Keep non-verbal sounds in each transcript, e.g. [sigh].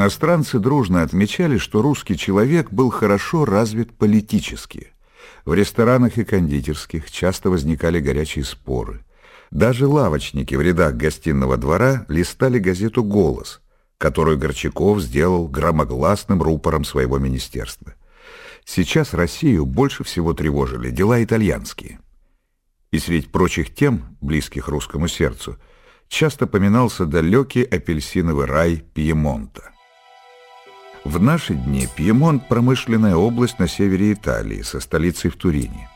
Иностранцы дружно отмечали, что русский человек был хорошо развит политически. В ресторанах и кондитерских часто возникали горячие споры. Даже лавочники в рядах гостиного двора листали газету «Голос», которую Горчаков сделал громогласным рупором своего министерства. Сейчас Россию больше всего тревожили дела итальянские. И среди прочих тем, близких русскому сердцу, часто поминался далекий апельсиновый рай Пьемонта. В наши дни Пьемонт – промышленная область на севере Италии, со столицей в Турине.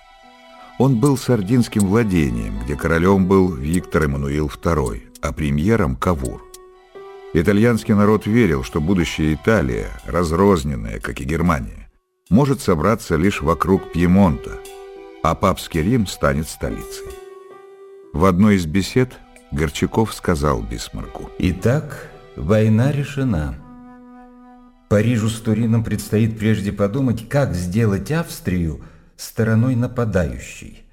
Он был сардинским владением, где королем был Виктор Эммануил II, а премьером – Кавур. Итальянский народ верил, что будущая Италия, разрозненная, как и Германия, может собраться лишь вокруг Пьемонта, а папский Рим станет столицей. В одной из бесед Горчаков сказал Бисмарку. «Итак, война решена. Парижу с Турином предстоит прежде подумать, как сделать Австрию стороной нападающей.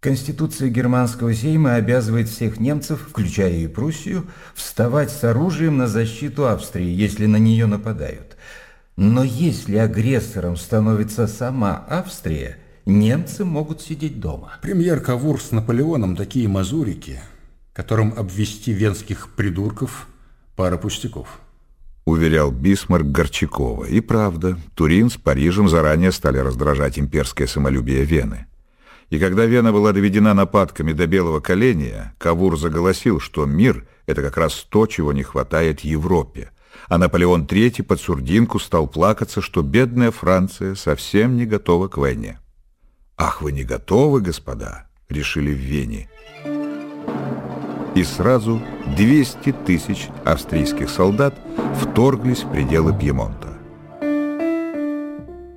Конституция германского сейма обязывает всех немцев, включая и Пруссию, вставать с оружием на защиту Австрии, если на нее нападают. Но если агрессором становится сама Австрия, немцы могут сидеть дома. Премьер Кавур с Наполеоном такие мазурики, которым обвести венских придурков пара пустяков. Уверял Бисмарк Горчакова. И правда, Турин с Парижем заранее стали раздражать имперское самолюбие Вены. И когда Вена была доведена нападками до белого коленя, Кавур заголосил, что мир — это как раз то, чего не хватает Европе. А Наполеон III под сурдинку стал плакаться, что бедная Франция совсем не готова к войне. «Ах, вы не готовы, господа?» — решили в Вене. И сразу 200 тысяч австрийских солдат вторглись в пределы Пьемонта.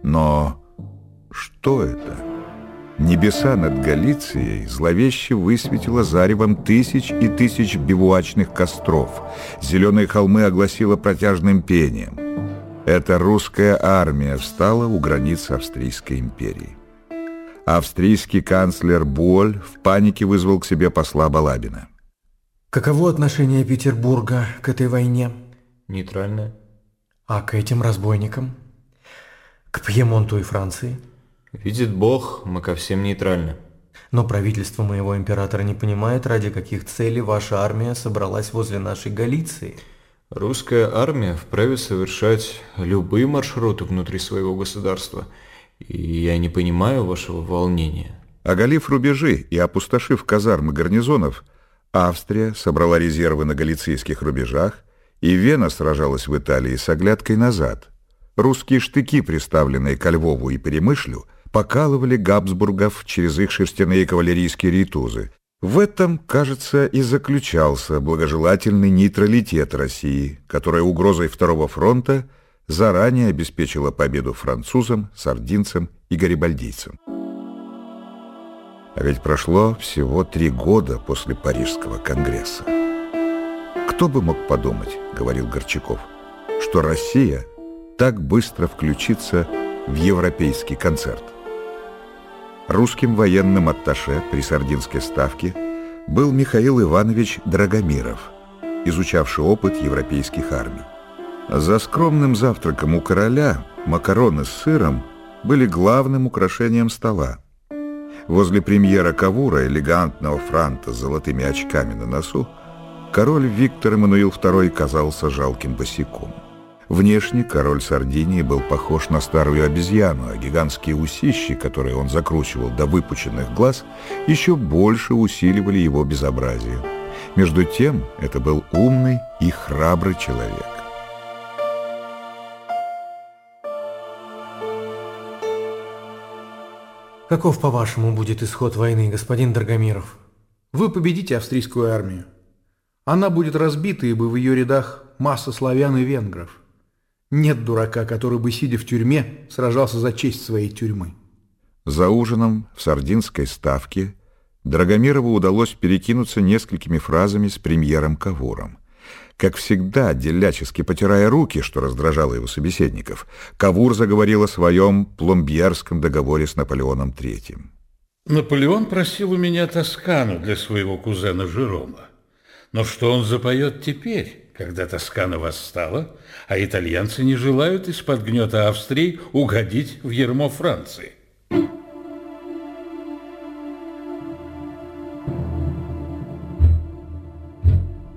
Но что это? Небеса над Галицией зловеще высветило заревом тысяч и тысяч бивуачных костров. Зеленые холмы огласило протяжным пением. Эта русская армия встала у границ Австрийской империи. Австрийский канцлер Буоль в панике вызвал к себе посла Балабина. Каково отношение Петербурга к этой войне? Нейтральное. А к этим разбойникам? К Пьемонту и Франции? Видит Бог, мы ко всем нейтральны. Но правительство моего императора не понимает, ради каких целей ваша армия собралась возле нашей Галиции. Русская армия вправе совершать любые маршруты внутри своего государства. И я не понимаю вашего волнения. Оголив рубежи и опустошив казармы гарнизонов, Австрия собрала резервы на галицийских рубежах, и Вена сражалась в Италии с оглядкой назад. Русские штыки, приставленные ко Львову и Перемышлю, покалывали Габсбургов через их шерстяные кавалерийские ритузы. В этом, кажется, и заключался благожелательный нейтралитет России, которая угрозой Второго фронта заранее обеспечила победу французам, сардинцам и гарибальдийцам. А ведь прошло всего три года после Парижского конгресса. «Кто бы мог подумать, — говорил Горчаков, — что Россия так быстро включится в европейский концерт?» Русским военным атташе при Сардинской ставке был Михаил Иванович Драгомиров, изучавший опыт европейских армий. За скромным завтраком у короля макароны с сыром были главным украшением стола. Возле премьера Кавура, элегантного франта с золотыми очками на носу, король Виктор Эммануил II казался жалким босиком. Внешне король Сардинии был похож на старую обезьяну, а гигантские усищи, которые он закручивал до выпученных глаз, еще больше усиливали его безобразие. Между тем, это был умный и храбрый человек. Каков, по-вашему, будет исход войны, господин Драгомиров? Вы победите австрийскую армию. Она будет разбита, ибо в ее рядах масса славян и венгров. Нет дурака, который бы, сидя в тюрьме, сражался за честь своей тюрьмы. За ужином в сардинской ставке Драгомирову удалось перекинуться несколькими фразами с премьером Кавуром. Как всегда, делячески потирая руки, что раздражало его собеседников, Кавур заговорил о своем пломбьерском договоре с Наполеоном III. Наполеон просил у меня Тоскану для своего кузена Жерома. Но что он запоет теперь? когда Тоскана восстала, а итальянцы не желают из-под гнета Австрии угодить в ермо Франции.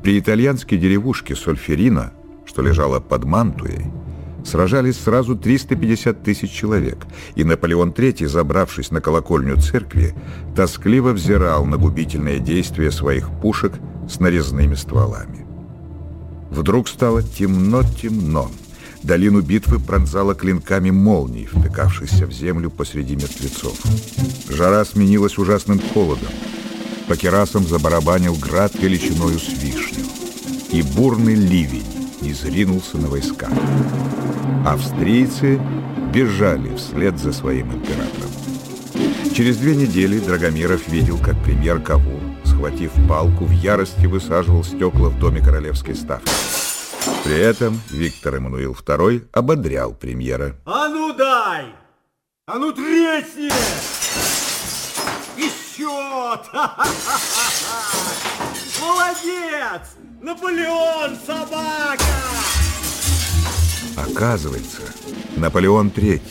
При итальянской деревушке Сольферино, что лежала под Мантуей, сражались сразу 350 тысяч человек, и Наполеон III, забравшись на колокольню церкви, тоскливо взирал на губительное действие своих пушек с нарезными стволами. Вдруг стало темно-темно. Долину битвы пронзала клинками молний, втыкавшихся в землю посреди мертвецов. Жара сменилась ужасным холодом. По керасам забарабанил град величиною с вишню. И бурный ливень изринулся на войска. Австрийцы бежали вслед за своим императором. Через две недели Драгомиров видел, как премьер Кавур, схватив палку, в ярости высаживал стекла в доме королевской ставки. При этом Виктор Эммануил II ободрял премьера. А ну дай! А ну тресни! Счет! [laughs] Молодец! Наполеон, собака! Оказывается, Наполеон III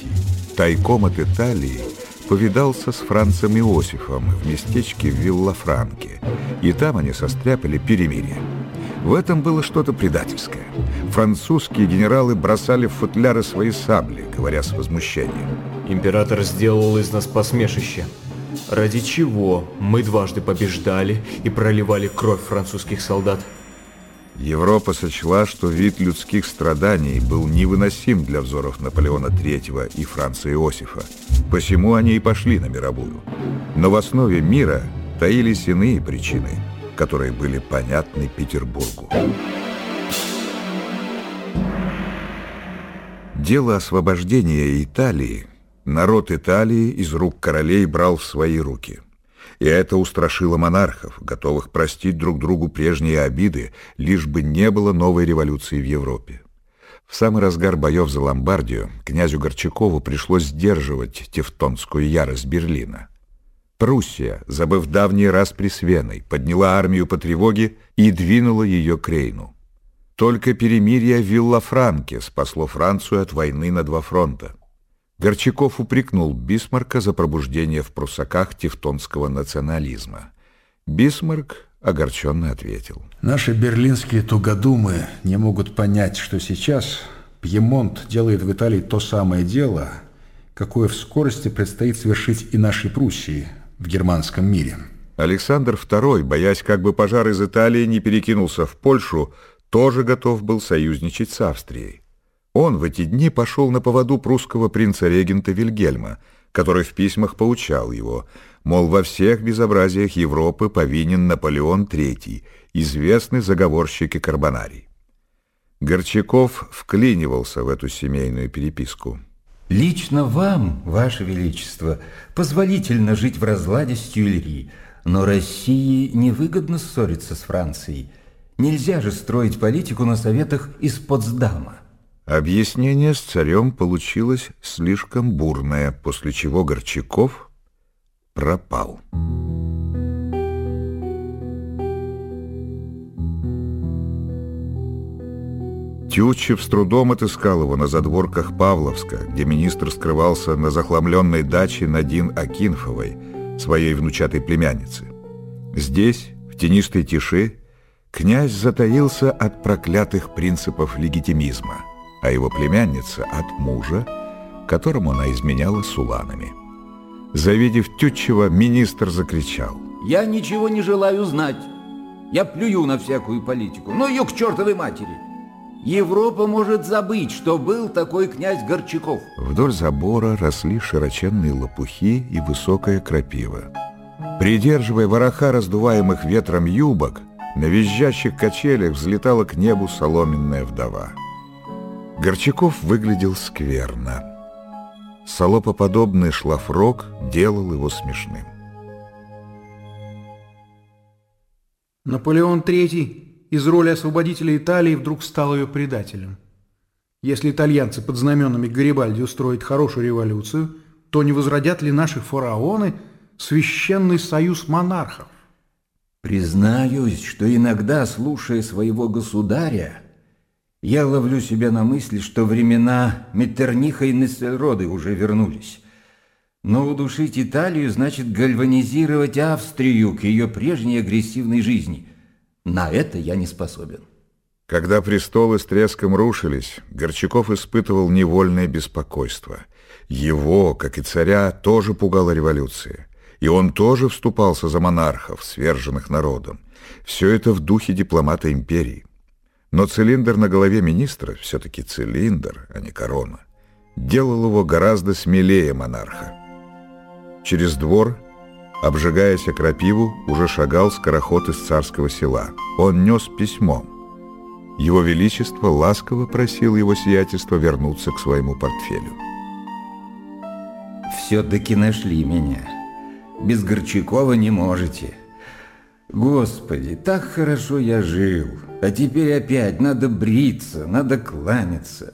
тайком от Италии повидался с Францем Иосифом в местечке Виллафранке, и там они состряпали перемирие. В этом было что-то предательское. Французские генералы бросали в футляры свои сабли, говоря с возмущением. Император сделал из нас посмешище. Ради чего мы дважды побеждали и проливали кровь французских солдат? Европа сочла, что вид людских страданий был невыносим для взоров Наполеона III и Франца Иосифа. Посему они и пошли на мировую. Но в основе мира таились иные причины, которые были понятны Петербургу. Дело освобождения Италии народ Италии из рук королей брал в свои руки – и это устрашило монархов, готовых простить друг другу прежние обиды, лишь бы не было новой революции в Европе. В самый разгар боев за Ломбардию князю Горчакову пришлось сдерживать тевтонскую ярость Берлина. Пруссия, забыв давний распри с Веной, подняла армию по тревоге и двинула ее к Рейну. Только перемирие в Виллафранке спасло Францию от войны на два фронта. Горчаков упрекнул Бисмарка за пробуждение в пруссаках тевтонского национализма. Бисмарк огорченно ответил. Наши берлинские тугодумы не могут понять, что сейчас Пьемонт делает в Италии то самое дело, какое вскорости предстоит совершить и нашей Пруссии в германском мире. Александр II, боясь, как бы пожар из Италии не перекинулся в Польшу, тоже готов был союзничать с Австрией. Он в эти дни пошел на поводу прусского принца-регента Вильгельма, который в письмах поучал его, мол, во всех безобразиях Европы повинен Наполеон III, известный заговорщик и карбонарий. Горчаков вклинивался в эту семейную переписку. «Лично вам, Ваше Величество, позволительно жить в разладе с Тюильри, но России невыгодно ссориться с Францией. Нельзя же строить политику на советах из Потсдама». Объяснение с царем получилось слишком бурное, после чего Горчаков пропал. Тютчев с трудом отыскал его на задворках Павловска, где министр скрывался на захламленной даче Надин Акинфовой, своей внучатой племянницы. Здесь, в тенистой тиши, князь затаился от проклятых принципов легитимизма – а его племянница от мужа, которому она изменяла с уланами. Завидев Тютчева, министр закричал. «Я ничего не желаю знать. Я плюю на всякую политику. Ну ее к чертовой матери. Европа может забыть, что был такой князь Горчаков». Вдоль забора росли широченные лопухи и высокая крапива. Придерживая вороха раздуваемых ветром юбок, на визжащих качелях взлетала к небу соломенная вдова. Горчаков выглядел скверно. Солопоподобный шлафрок делал его смешным. Наполеон III из роли освободителя Италии вдруг стал ее предателем. Если итальянцы под знаменами Гарибальди устроят хорошую революцию, то не возродят ли наши фараоны священный союз монархов? Признаюсь, что иногда, слушая своего государя, я ловлю себя на мысли, что времена Меттерниха и Нессельроды уже вернулись. Но удушить Италию значит гальванизировать Австрию к ее прежней агрессивной жизни. На это я не способен. Когда престолы с треском рушились, Горчаков испытывал невольное беспокойство. Его, как и царя, тоже пугала революция. И он тоже вступался за монархов, сверженных народом. Все это в духе дипломата империи. Но цилиндр на голове министра, все-таки цилиндр, а не корона, делал его гораздо смелее монарха. Через двор, обжигаясь о крапиву, уже шагал скороход из царского села. Он нес письмо. Его Величество ласково просил его сиятельство вернуться к своему портфелю. Все-таки нашли меня. Без Горчакова не можете. Господи, так хорошо я жил. А теперь опять надо бриться, надо кланяться.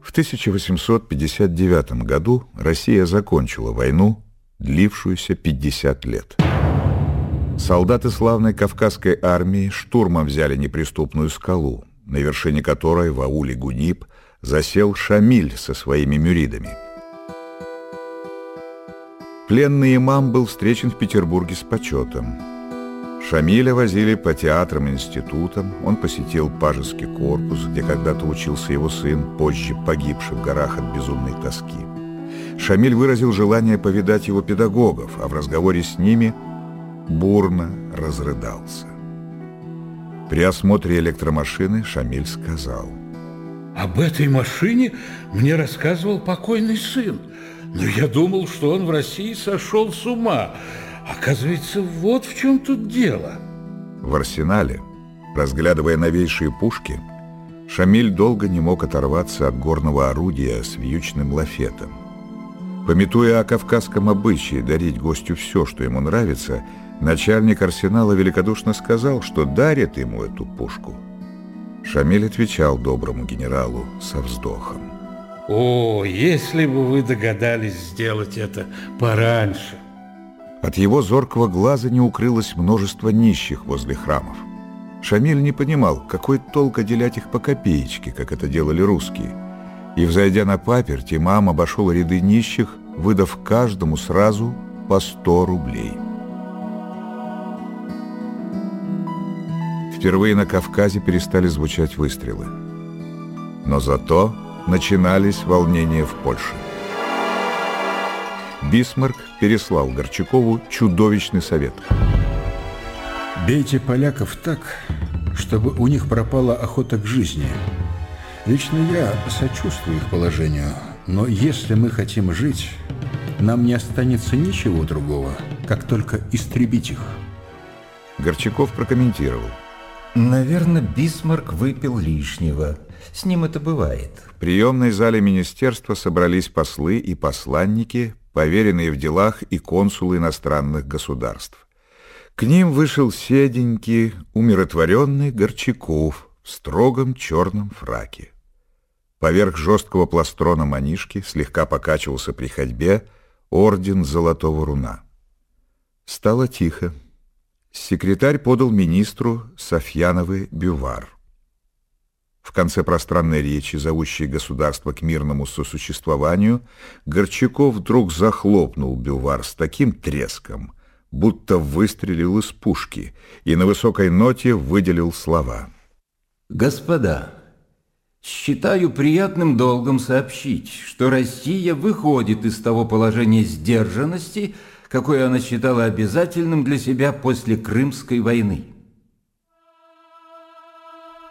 В 1859 году Россия закончила войну, длившуюся 50 лет. Солдаты славной Кавказской армии штурмом взяли неприступную скалу, на вершине которой в ауле Гуниб засел Шамиль со своими мюридами – Пленный имам был встречен в Петербурге с почетом. Шамиля возили по театрам и институтам, он посетил пажеский корпус, где когда-то учился его сын, позже погибший в горах от безумной тоски. Шамиль выразил желание повидать его педагогов, а в разговоре с ними бурно разрыдался. При осмотре электромашины Шамиль сказал. «Об этой машине мне рассказывал покойный сын. Но я думал, что он в России сошел с ума. Оказывается, вот в чем тут дело. В арсенале, разглядывая новейшие пушки, Шамиль долго не мог оторваться от горного орудия с вьючным лафетом. Пометуя о кавказском обычае дарить гостю все, что ему нравится, начальник арсенала великодушно сказал, что дарит ему эту пушку. Шамиль отвечал доброму генералу со вздохом. О, если бы вы догадались сделать это пораньше. От его зоркого глаза не укрылось множество нищих возле храмов. Шамиль не понимал, какой толк отделять их по копеечке, как это делали русские. И, взойдя на паперть, имам обошел ряды нищих, выдав каждому сразу по сто рублей. Впервые на Кавказе перестали звучать выстрелы. Но зато начинались волнения в Польше. Бисмарк переслал Горчакову чудовищный совет. «Бейте поляков так, чтобы у них пропала охота к жизни. Лично я сочувствую их положению, но если мы хотим жить, нам не останется ничего другого, как только истребить их». Горчаков прокомментировал. «Наверное, Бисмарк выпил лишнего». С ним это бывает. В приемной зале министерства собрались послы и посланники, поверенные в делах и консулы иностранных государств. К ним вышел седенький, умиротворенный Горчаков в строгом черном фраке. Поверх жесткого пластрона манишки слегка покачивался при ходьбе орден Золотого Руна. Стало тихо. Секретарь подал министру Софьяновы бювар. В конце пространной речи, зовущей государство к мирному сосуществованию, Горчаков вдруг захлопнул бювар с таким треском, будто выстрелил из пушки, и на высокой ноте выделил слова. «Господа, считаю приятным долгом сообщить, что Россия выходит из того положения сдержанности, какое она считала обязательным для себя после Крымской войны».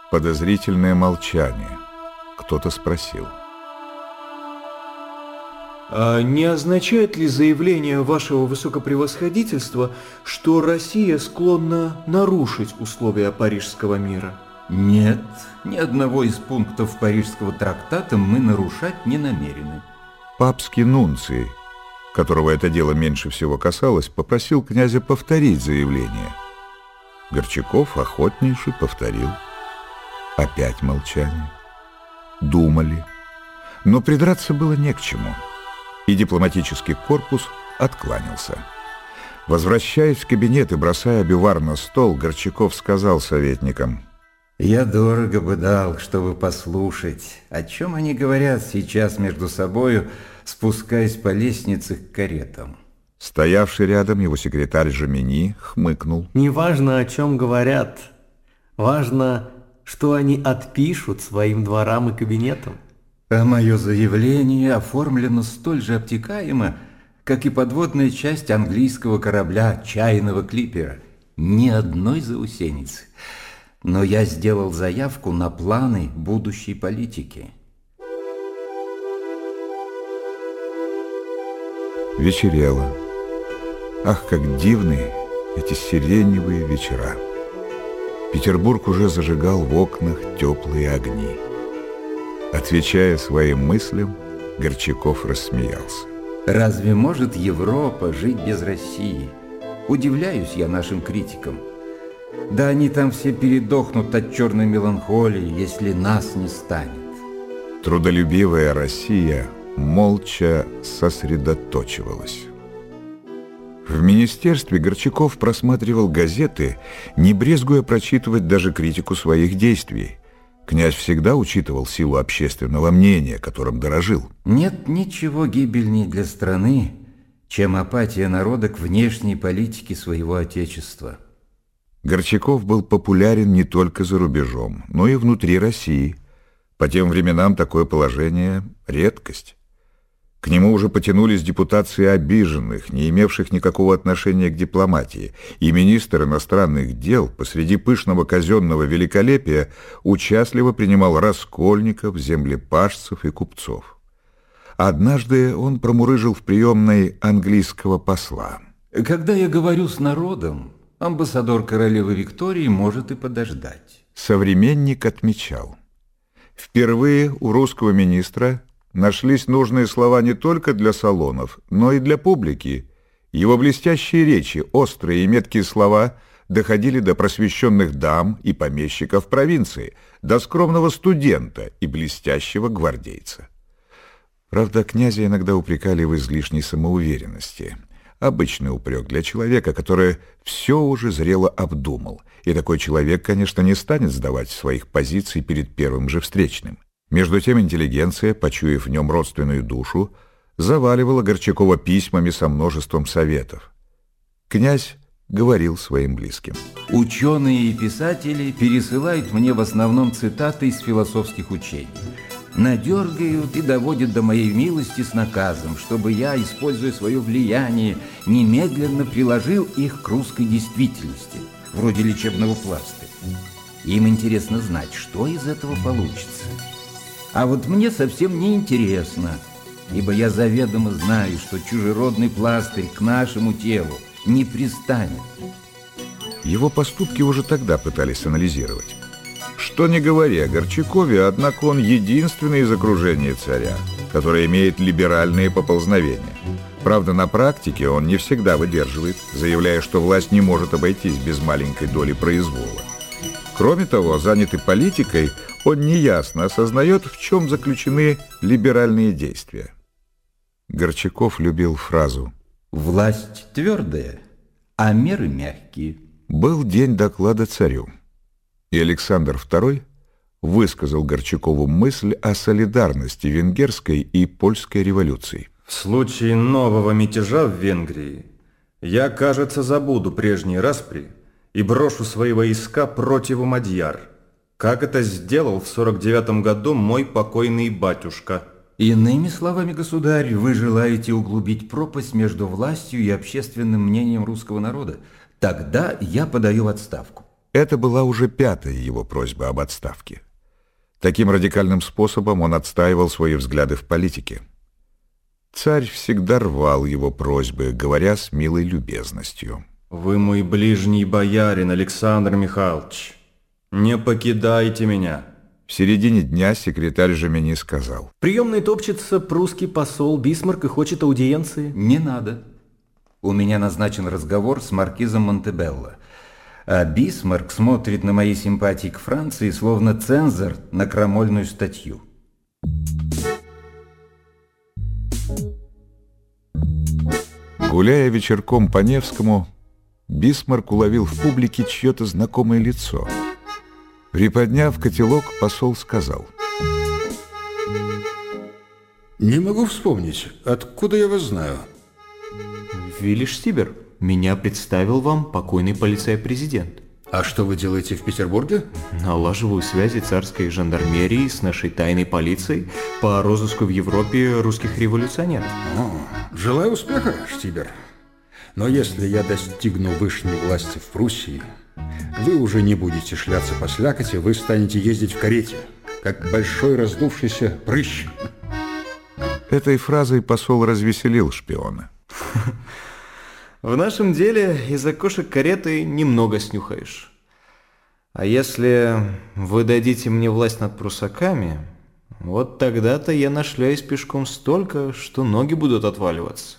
Подозрительное молчание. Кто-то спросил. А не означает ли заявление вашего высокопревосходительства, что Россия склонна нарушить условия Парижского мира? Нет, ни одного из пунктов Парижского трактата мы нарушать не намерены. Папский нунций, которого это дело меньше всего касалось, попросил князя повторить заявление. Горчаков охотнейший повторил. Опять молчание. Думали. Но придраться было не к чему. И дипломатический корпус откланялся. Возвращаясь в кабинет и бросая бивар на стол, Горчаков сказал советникам. «Я дорого бы дал, чтобы послушать, о чем они говорят сейчас между собою, спускаясь по лестнице к каретам». Стоявший рядом его секретарь Жемини хмыкнул. «Не важно, о чем говорят. Важно, что они отпишут своим дворам и кабинетам». А мое заявление оформлено столь же обтекаемо, как и подводная часть английского корабля чайного клипера. Ни одной заусеницы. Но я сделал заявку на планы будущей политики. Вечерело. Ах, как дивны эти сиреневые вечера. Петербург уже зажигал в окнах теплые огни. Отвечая своим мыслям, Горчаков рассмеялся. Разве может Европа жить без России? Удивляюсь я нашим критикам. Да они там все передохнут от черной меланхолии, если нас не станет. Трудолюбивая Россия молча сосредоточивалась. В министерстве Горчаков просматривал газеты, не брезгуя прочитывать даже критику своих действий – Князь всегда учитывал силу общественного мнения, которым дорожил. Нет ничего гибельней для страны, чем апатия народа к внешней политике своего отечества. Горчаков был популярен не только за рубежом, но и внутри России. По тем временам такое положение – редкость. К нему уже потянулись депутации обиженных, не имевших никакого отношения к дипломатии, и министр иностранных дел посреди пышного казенного великолепия участливо принимал раскольников, землепашцев и купцов. Однажды он промурыжил в приемной английского посла. «Когда я говорю с народом, амбассадор королевы Виктории может и подождать». Современник отмечал. Впервые у русского министра нашлись нужные слова не только для салонов, но и для публики. Его блестящие речи, острые и меткие слова доходили до просвещенных дам и помещиков провинции, до скромного студента и блестящего гвардейца. Правда, князя иногда упрекали в излишней самоуверенности. Обычный упрек для человека, который все уже зрело обдумал. И такой человек, конечно, не станет сдавать своих позиций перед первым же встречным. Между тем интеллигенция, почуяв в нем родственную душу, заваливала Горчакова письмами со множеством советов. Князь говорил своим близким. «Ученые и писатели пересылают мне в основном цитаты из философских учений. Надергают и доводят до моей милости с наказом, чтобы я, используя свое влияние, немедленно приложил их к русской действительности, вроде лечебного пластыря. Им интересно знать, что из этого получится». А вот мне совсем не интересно, ибо я заведомо знаю, что чужеродный пластырь к нашему телу не пристанет. Его поступки уже тогда пытались анализировать. Что не говоря о Горчакове, однако он единственный из окружения царя, который имеет либеральные поползновения. Правда, на практике он не всегда выдерживает, заявляя, что власть не может обойтись без маленькой доли произвола. Кроме того, занятый политикой – он неясно осознает, в чем заключены либеральные действия. Горчаков любил фразу «Власть твердая, а меры мягкие». Был день доклада царю, и Александр II высказал Горчакову мысль о солидарности венгерской и польской революций. В случае нового мятежа в Венгрии я, кажется, забуду прежние распри и брошу свои войска против Мадьяр – как это сделал в 49 году мой покойный батюшка. Иными словами, государь, вы желаете углубить пропасть между властью и общественным мнением русского народа? Тогда я подаю в отставку. Это была уже пятая его просьба об отставке. Таким радикальным способом он отстаивал свои взгляды в политике. Царь всегда рвал его просьбы, говоря с милой любезностью. «Вы мой ближний боярин, Александр Михайлович. «Не покидайте меня!» В середине дня секретарь Жемени сказал. «Приемный топчется прусский посол Бисмарк и хочет аудиенции». «Не надо. У меня назначен разговор с маркизом Монтебелло. А Бисмарк смотрит на мои симпатии к Франции, словно цензор на крамольную статью». Гуляя вечерком по Невскому, Бисмарк уловил в публике чье-то знакомое лицо. Приподняв котелок, посол сказал. «Не могу вспомнить. Откуда я вас знаю?» Виллиш Стибер. Меня представил вам покойный полицей-президент. А что вы делаете в Петербурге? Налаживаю связи царской жандармерии с нашей тайной полицией по розыску в Европе русских революционеров. О, желаю успеха, Штибер. Но если я достигну высшей власти в Пруссии, вы уже не будете шляться по слякоти, вы станете ездить в карете, как большой раздувшийся прыщ. Этой фразой посол развеселил шпиона. В нашем деле из окошек кареты немного снюхаешь. А если вы дадите мне власть над прусаками, вот тогда-то я нашляюсь пешком столько, что ноги будут отваливаться.